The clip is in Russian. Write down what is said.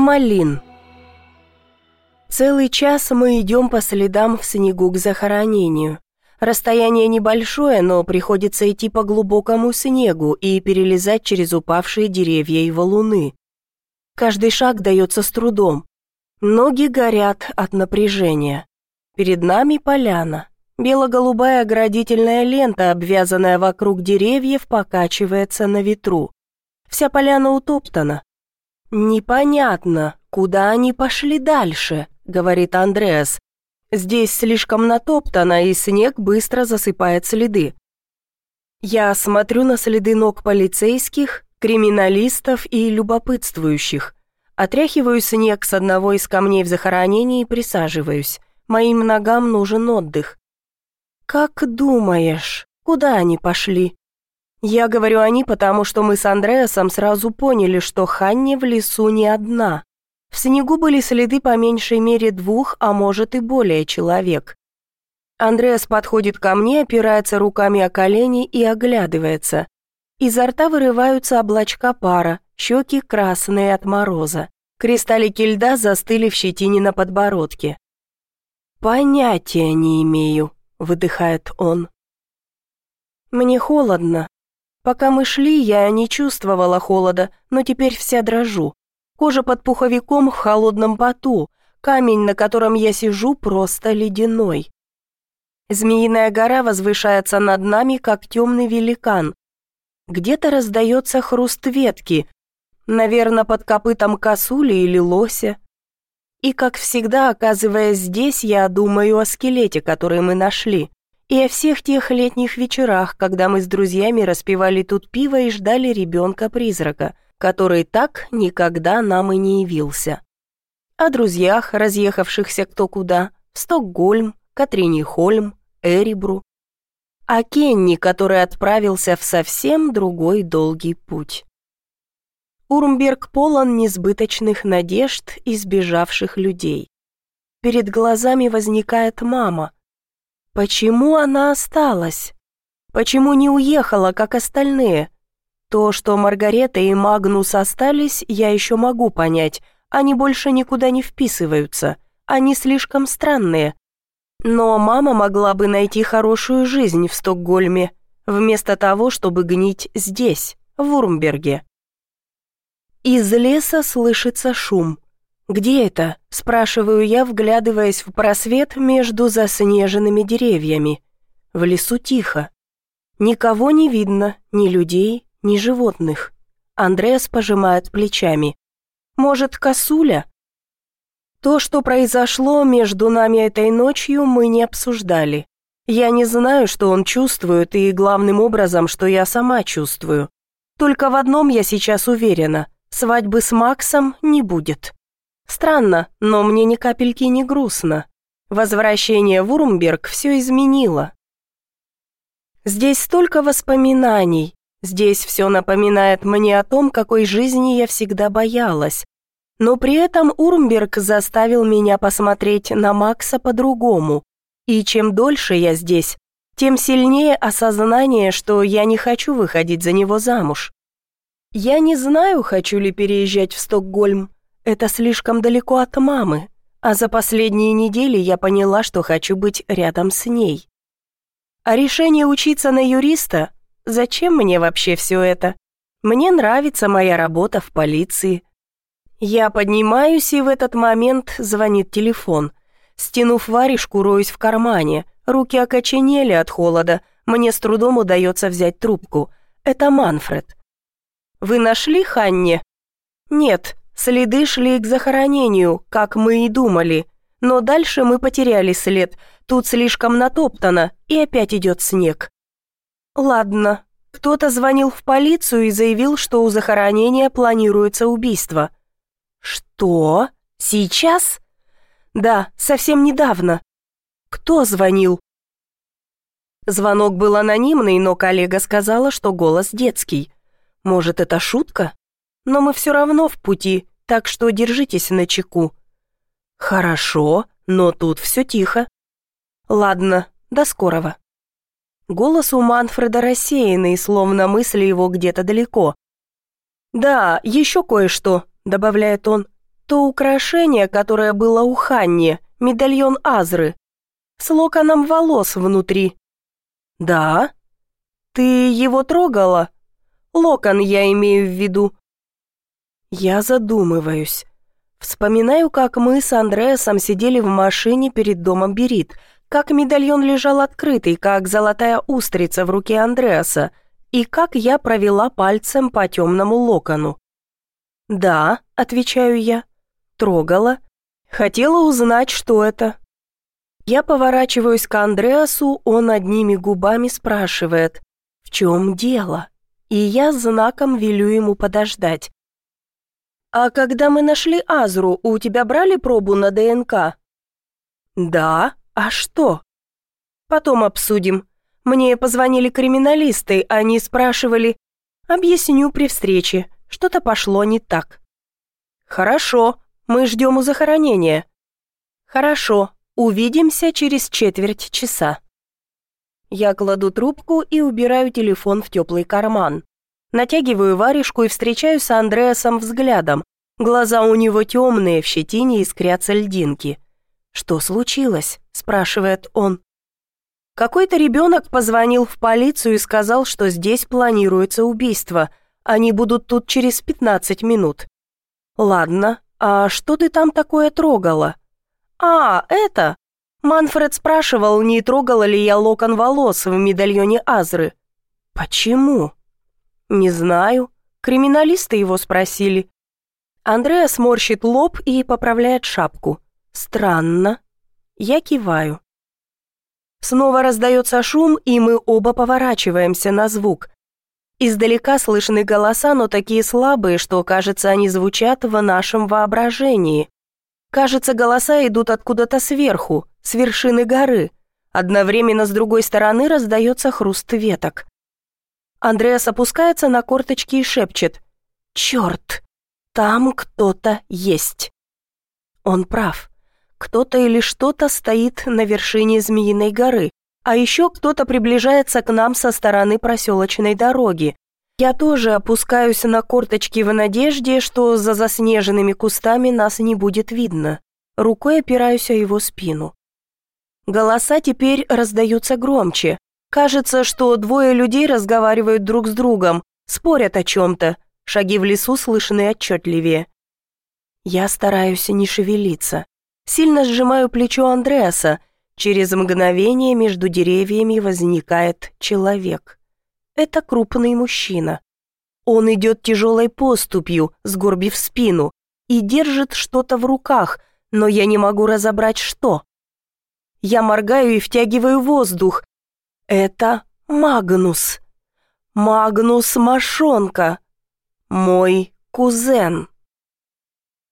Малин. Целый час мы идем по следам в снегу к захоронению. Расстояние небольшое, но приходится идти по глубокому снегу и перелезать через упавшие деревья и валуны. Каждый шаг дается с трудом. Ноги горят от напряжения. Перед нами поляна. Бело-голубая оградительная лента, обвязанная вокруг деревьев, покачивается на ветру. Вся поляна утоптана. «Непонятно, куда они пошли дальше», — говорит Андреас. «Здесь слишком натоптано, и снег быстро засыпает следы». Я смотрю на следы ног полицейских, криминалистов и любопытствующих. Отряхиваю снег с одного из камней в захоронении и присаживаюсь. Моим ногам нужен отдых. «Как думаешь, куда они пошли?» Я говорю «они», потому что мы с Андреасом сразу поняли, что Ханни в лесу не одна. В снегу были следы по меньшей мере двух, а может и более человек. Андреас подходит ко мне, опирается руками о колени и оглядывается. Изо рта вырываются облачка пара, щеки красные от мороза. Кристаллики льда застыли в щетине на подбородке. «Понятия не имею», — выдыхает он. «Мне холодно, Пока мы шли, я не чувствовала холода, но теперь вся дрожу. Кожа под пуховиком в холодном поту, камень, на котором я сижу, просто ледяной. Змеиная гора возвышается над нами, как темный великан. Где-то раздается хруст ветки, наверное, под копытом косули или лося. И, как всегда, оказываясь здесь, я думаю о скелете, который мы нашли и о всех тех летних вечерах, когда мы с друзьями распивали тут пиво и ждали ребенка-призрака, который так никогда нам и не явился. О друзьях, разъехавшихся кто куда, в Стокгольм, Катринихольм, Эребру. О Кенни, который отправился в совсем другой долгий путь. Урмберг полон несбыточных надежд и сбежавших людей. Перед глазами возникает мама – Почему она осталась? Почему не уехала, как остальные? То, что Маргарета и Магнус остались, я еще могу понять. Они больше никуда не вписываются. Они слишком странные. Но мама могла бы найти хорошую жизнь в Стокгольме, вместо того, чтобы гнить здесь, в Урмберге. Из леса слышится шум. «Где это?» – спрашиваю я, вглядываясь в просвет между заснеженными деревьями. В лесу тихо. Никого не видно, ни людей, ни животных. Андреас пожимает плечами. «Может, косуля?» То, что произошло между нами этой ночью, мы не обсуждали. Я не знаю, что он чувствует, и главным образом, что я сама чувствую. Только в одном я сейчас уверена – свадьбы с Максом не будет. Странно, но мне ни капельки не грустно. Возвращение в Урмберг все изменило. Здесь столько воспоминаний. Здесь все напоминает мне о том, какой жизни я всегда боялась. Но при этом Урмберг заставил меня посмотреть на Макса по-другому. И чем дольше я здесь, тем сильнее осознание, что я не хочу выходить за него замуж. Я не знаю, хочу ли переезжать в Стокгольм, это слишком далеко от мамы, а за последние недели я поняла, что хочу быть рядом с ней. А решение учиться на юриста? Зачем мне вообще все это? Мне нравится моя работа в полиции. Я поднимаюсь, и в этот момент звонит телефон. Стянув варежку, роюсь в кармане. Руки окоченели от холода. Мне с трудом удается взять трубку. Это Манфред. «Вы нашли Ханне?» «Нет, Следы шли к захоронению, как мы и думали. Но дальше мы потеряли след. Тут слишком натоптано, и опять идет снег. Ладно. Кто-то звонил в полицию и заявил, что у захоронения планируется убийство. Что? Сейчас? Да, совсем недавно. Кто звонил? Звонок был анонимный, но коллега сказала, что голос детский. Может, это шутка? Но мы все равно в пути, так что держитесь на чеку». «Хорошо, но тут все тихо». «Ладно, до скорого». Голос у Манфреда рассеянный, словно мысли его где-то далеко. «Да, еще кое-что», — добавляет он. То украшение, которое было у Ханни, медальон Азры, с локоном волос внутри. Да? Ты его трогала? Локон я имею в виду. Я задумываюсь. Вспоминаю, как мы с Андреасом сидели в машине перед домом Берит, как медальон лежал открытый, как золотая устрица в руке Андреаса, и как я провела пальцем по темному локону. «Да», — отвечаю я, — трогала. Хотела узнать, что это. Я поворачиваюсь к Андреасу, он одними губами спрашивает, «В чем дело?» И я знаком велю ему подождать. «А когда мы нашли Азру, у тебя брали пробу на ДНК?» «Да. А что?» «Потом обсудим. Мне позвонили криминалисты, они спрашивали...» «Объясню при встрече. Что-то пошло не так». «Хорошо. Мы ждем у захоронения». «Хорошо. Увидимся через четверть часа». Я кладу трубку и убираю телефон в теплый карман. Натягиваю варежку и встречаюсь с Андреасом взглядом. Глаза у него темные, в щетине искрятся льдинки. «Что случилось?» – спрашивает он. Какой-то ребенок позвонил в полицию и сказал, что здесь планируется убийство. Они будут тут через 15 минут. Ладно, а что ты там такое трогала? А, это... Манфред спрашивал, не трогала ли я локон волос в медальоне Азры. Почему? «Не знаю. Криминалисты его спросили». Андреа сморщит лоб и поправляет шапку. «Странно». Я киваю. Снова раздается шум, и мы оба поворачиваемся на звук. Издалека слышны голоса, но такие слабые, что, кажется, они звучат в нашем воображении. Кажется, голоса идут откуда-то сверху, с вершины горы. Одновременно с другой стороны раздается хруст веток. Андреас опускается на корточки и шепчет. «Черт! Там кто-то есть!» Он прав. Кто-то или что-то стоит на вершине Змеиной горы, а еще кто-то приближается к нам со стороны проселочной дороги. Я тоже опускаюсь на корточки в надежде, что за заснеженными кустами нас не будет видно. Рукой опираюсь о его спину. Голоса теперь раздаются громче, Кажется, что двое людей разговаривают друг с другом, спорят о чем-то. Шаги в лесу слышны отчетливее. Я стараюсь не шевелиться. Сильно сжимаю плечо Андреаса. Через мгновение между деревьями возникает человек. Это крупный мужчина. Он идет тяжелой поступью, сгорбив спину, и держит что-то в руках, но я не могу разобрать, что. Я моргаю и втягиваю воздух, это Магнус. Магнус Машонка. Мой кузен.